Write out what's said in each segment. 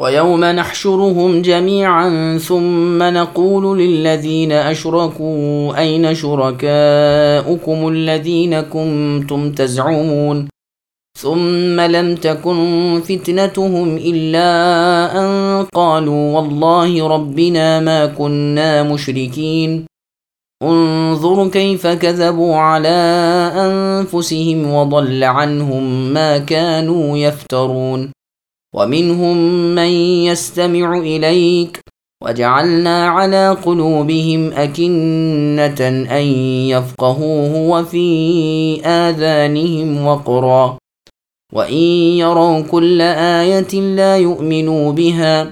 ويوم نحشرهم جميعا ثم نقول للذين أشركوا أين شركاؤكم الذين كنتم تزعمون ثم لم تكن فتنتهم إلا أن قالوا والله ربنا ما كنا مشركين. انظر كيف كذبوا على أنفسهم وضل عنهم ما كانوا يفترون. ومنهم من يستمع إليك وجعلنا على قلوبهم أكنة أن يفقهوه وفي آذانهم وقرا وإن يروا كل آية لا يؤمنوا بها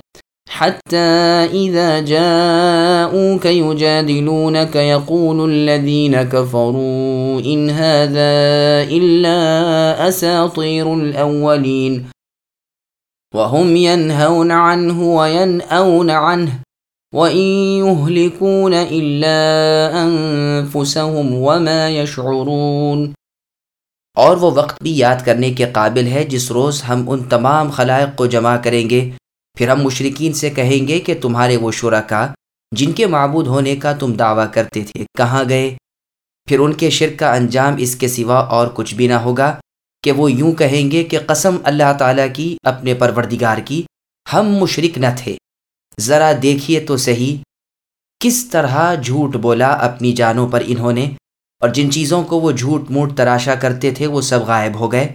حتى إذا جاءوك يجادلونك يقول الذين كفروا إن هذا إلا أساطير الأولين وهم ينهون عنه وينأون عنه وإن يهلكون إلا أنفسهم وما يشعرون اور وہ وقت بھی یاد کرنے کے قابل ہے جس روز ہم ان تمام خلائق کو جمع کریں گے۔ پھر ہم مشرقین سے کہیں گے کہ تمہارے وہ شرکا جن کے معبود ہونے کا تم دعویٰ کرتے تھے، کہاں گئے؟ پھر ان کے شرک کا انجام اس کے سوا اور کچھ بھی نہ ہوگا۔ کہ وہ یوں کہیں گے کہ قسم اللہ تعالیٰ کی اپنے پروردگار کی، ہم مشرک نہ تھے۔ ذرا دیکھیے تو صحیح، کس طرح جھوٹ بولا اپنی جانوں پر انہوں نے، اور جن چیزوں کو وہ جھوٹ موٹ تراشا کرتے تھے وہ سب غائب ہو گئے۔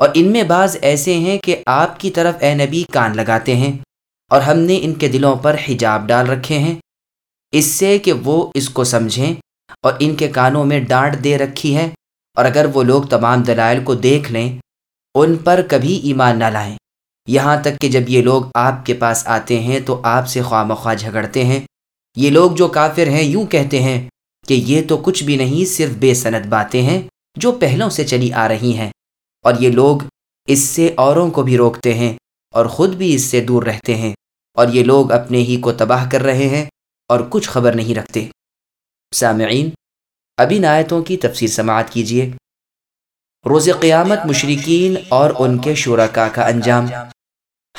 اور ان میں بعض ایسے ہیں کہ آپ کی طرف اے نبی کان لگاتے ہیں، اور ہم نے ان کے دلوں پر حجاب ڈال رکھے ہیں۔ اس سے کہ وہ اس کو سمجھیں، اور ان کے کانوں میں ڈانٹ دے رکھی ہے۔ اور اگر وہ لوگ تمام دلائل کو دیکھ لیں، ان پر کبھی ایمان نہ لائیں۔ یہاں تک کہ جب یہ لوگ آپ کے پاس آتے ہیں تو آپ سے خواہ مخواہ جھگڑتے ہیں۔ یہ لوگ جو کافر ہیں، یوں کہتے ہیں کہ یہ تو کچھ بھی نہیں، صرف بے صنعت باتیں ہیں جو پہلوں سے چلی آ رہی ہیں۔ اور یہ لوگ اس سے اوروں کو بھی روکتے ہیں اور خود بھی اس سے دور رہتے ہیں۔ اور یہ لوگ اپنے ہی کو تباہ کر رہے ہیں اور کچھ خبر نہیں رکھتے۔ سامعین اب ان آیتوں کی تفسیر سماعت کیجیے روز قیامت مشرقین اور ان کے شرکا کا انجام۔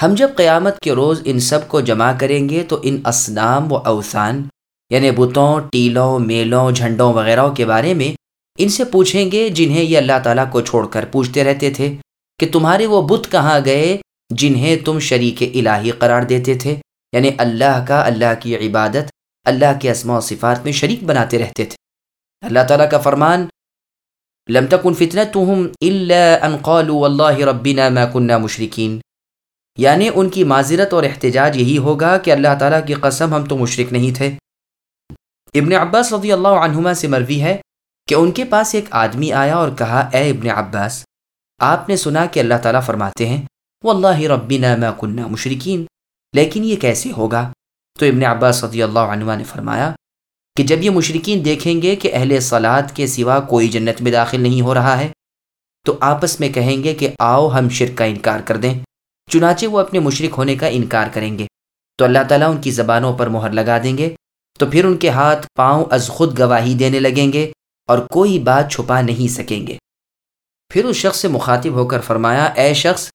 ہم جب قیامت کے روز ان سب کو جمع کریں گے تو ان اسنام و اوسان یعنی بتوں، ٹیلوں، میلوں، جھنڈوں وغیرہ کے بارے میں ان سے پوچھیں گے جنہیں یہ اللہ تعالیٰ کو چھوڑ کر پوچھتے رہتے تھے کہ تمہارے وہ بت کہاں گئے جنہیں تم شریک الہی قرار دیتے تھے یعنی اللہ کا، اللہ کی عبادت، اللہ کے اسماء و صفات میں شریک بناتے رہتے تھے۔ اللہ تعالیٰ کا فرمان، لم تكن فتنتهم الا ان قالوا والله ربنا ما كنا مشرکین. یعنی ان کی معذرت اور احتجاج یہی ہوگا کہ اللہ تعالیٰ کی قسم ہم تو مشرک نہیں تھے. ابن عباس رضی اللہ عنہما سے مروی ہے کہ ان کے پاس ایک آدمی آیا اور کہا، اے ابن عباس، آپ نے سنا کہ اللہ تعالیٰ فرماتے ہیں، واللہ ربنا ما كنا مشرکین. لیکن یہ کیسے ہوگا؟ تو ابن عباس رضی اللہ عنہ نے فرمایا کہ جب یہ مشرقین دیکھیں گے کہ اہل صلاد کے سوا کوئی جنت میں داخل نہیں ہو رہا ہے، تو آپس میں کہیں گے کہ آؤ ہم شرک کا انکار کر دیں۔ چنانچہ وہ اپنے مشرق ہونے کا انکار کریں گے۔ تو اللہ تعالیٰ ان کی زبانوں پر مہر لگا دیں گے، تو پھر ان کے ہاتھ پاؤں از خود گواہی دینے لگیں گے اور کوئی بات چھپا نہیں سکیں گے۔ پھر اس شخص سے مخاطب ہو کر فرمایا، اے شخص،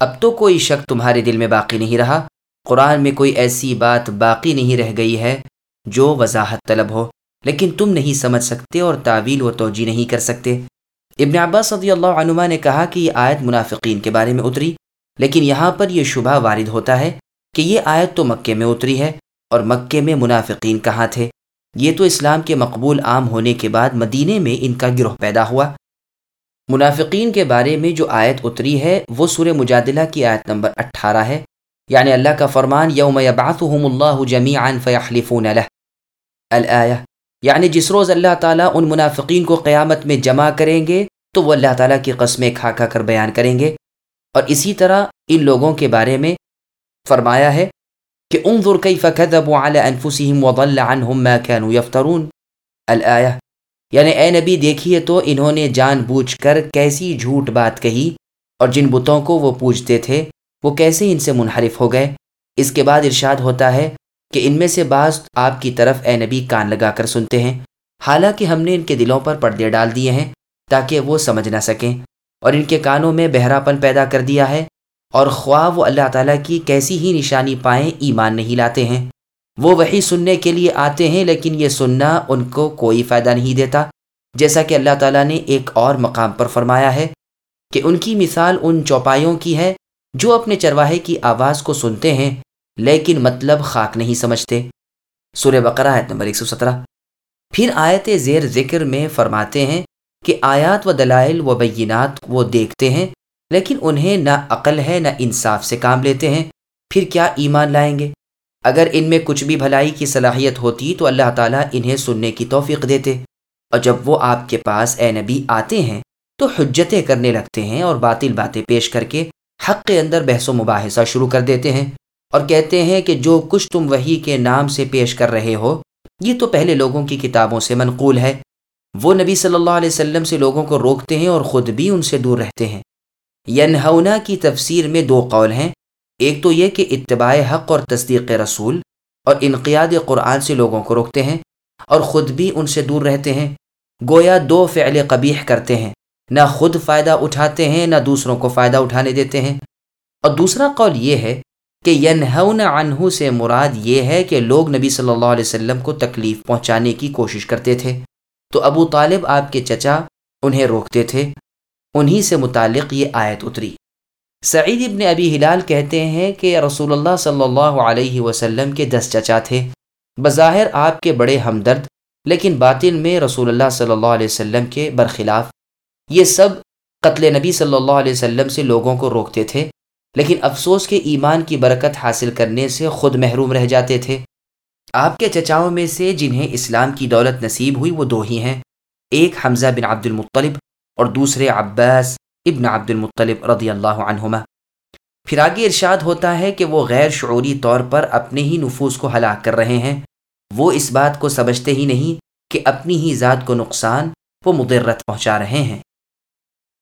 اب تو کوئی شک تمہارے دل میں باقی نہیں رہا۔ قرآن میں کوئی ایسی بات باقی نہیں رہ گئی ہے۔ جو وضاحت طلب ہو، لیکن تم نہیں سمجھ سکتے اور تعویل و توجہ نہیں کر سکتے۔ ابن عباس صدی اللہ عنما نے کہا کہ یہ آیت منافقین کے بارے میں اتری، لیکن یہاں پر یہ شبہ وارد ہوتا ہے کہ یہ آیت تو مکے میں اتری ہے اور مکے میں منافقین کہاں تھے۔ یہ تو اسلام کے مقبول عام ہونے کے بعد مدینے میں ان کا گروہ پیدا ہوا۔ منافقین کے بارے میں جو آیت اتری ہے، وہ سور مجادلہ کی آیت نمبر اٹھارہ ہے۔ یعنی اللہ کا فرمان، یوم یبعثهم اللہ جمیعا فیحلفون له الآیہ۔ یعنی جس روز اللہ تعالیٰ ان منافقین کو قیامت میں جمع کریں گے، تو وہ اللہ تعالیٰ کی قسمیں کھا کھا کر بیان کریں گے۔ اور اسی طرح ان لوگوں کے بارے میں فرمایا ہے کہ انظر کیف کذبوا علی انفسهم وضل عنهم ما كانوا يفترون الآیہ۔ یعنی اے نبی، دیکھیے تو انہوں نے جان بوجھ کر کیسی جھوٹ بات کہی اور جن بتوں کو وہ پوجتے تھے، وہ کیسے ان سے منحرف ہو گئے؟ اس کے بعد ارشاد ہوتا ہے کہ ان میں سے بعض آپ کی طرف اے نبی کان لگا کر سنتے ہیں۔ حالانکہ ہم نے ان کے دلوں پر پردے ڈال دیے ہیں تاکہ وہ سمجھ نہ سکیں۔ اور ان کے کانوں میں بہراپن پیدا کر دیا ہے۔ اور خواہ وہ اللہ تعالیٰ کی کیسی ہی نشانی پائیں ایمان نہیں لاتے ہیں۔ وہ وہی سننے کے لیے آتے ہیں لیکن یہ سننا ان کو کوئی فائدہ نہیں دیتا۔ جیسا کہ اللہ تعالیٰ نے ایک اور مقام پر فرمایا ہے کہ ان کی مثال ان چوپایوں کی ہے جو اپنے چرواہے کی آواز کو سنتے ہیں۔ لیکن مطلب خاک نہیں سمجھتے۔ سورہ بقرہ آیت نمبر 117 پھر آیت زیر ذکر میں فرماتے ہیں کہ آیات و دلائل و بینات وہ دیکھتے ہیں، لیکن انہیں نہ عقل ہے نہ انصاف سے کام لیتے ہیں۔ پھر کیا ایمان لائیں گے؟ اگر ان میں کچھ بھی بھلائی کی صلاحیت ہوتی تو اللہ تعالیٰ انہیں سننے کی توفیق دیتے۔ اور جب وہ آپ کے پاس اے نبی آتے ہیں تو حجتیں کرنے لگتے ہیں اور باطل باتیں پیش کر کے حق کے اندر بحث و مباحثہ شروع کر دیتے ہیں۔ اور کہتے ہیں کہ جو کچھ تم وہی کے نام سے پیش کر رہے ہو، یہ تو پہلے لوگوں کی کتابوں سے منقول ہے۔ وہ نبی صلی اللہ علیہ وسلم سے لوگوں کو روکتے ہیں اور خود بھی ان سے دور رہتے ہیں۔ ینہونا کی تفسیر میں دو قول ہیں۔ ایک تو یہ کہ اتباع حق اور تصدیق رسول اور انقیاد قرآن سے لوگوں کو روکتے ہیں اور خود بھی ان سے دور رہتے ہیں۔ گویا دو فعل قبیح کرتے ہیں۔ نہ خود فائدہ اٹھاتے ہیں، نہ دوسروں کو فائدہ اٹھانے دیتے ہیں۔ اور دوسرا قول یہ ہے کہ ینہون عنہ سے مراد یہ ہے کہ لوگ نبی صلی اللہ علیہ وسلم کو تکلیف پہنچانے کی کوشش کرتے تھے۔ تو ابو طالب آپ کے چچا انہیں روکتے تھے۔ انہی سے متعلق یہ آیت اتری۔ سعید ابن ابی ہلال کہتے ہیں کہ رسول اللہ صلی اللہ علیہ وسلم کے دس چچا تھے۔ بظاہر آپ کے بڑے ہمدرد، لیکن باطن میں رسول اللہ صلی اللہ علیہ وسلم کے برخلاف یہ سب قتل نبی صلی اللہ علیہ وسلم سے لوگوں کو روکتے تھے۔ لیکن افسوس کے ایمان کی برکت حاصل کرنے سے خود محروم رہ جاتے تھے۔ آپ کے چچاؤں میں سے جنہیں اسلام کی دولت نصیب ہوئی وہ دو ہی ہیں۔ ایک حمزہ بن عبد المطلب اور دوسرے عباس ابن عبد المطلب رضی اللہ عنہما۔ پھر آگے ارشاد ہوتا ہے کہ وہ غیر شعوری طور پر اپنے ہی نفوس کو ہلاک کر رہے ہیں۔ وہ اس بات کو سمجھتے ہی نہیں کہ اپنی ہی ذات کو نقصان وہ مدرت پہنچا رہے ہیں۔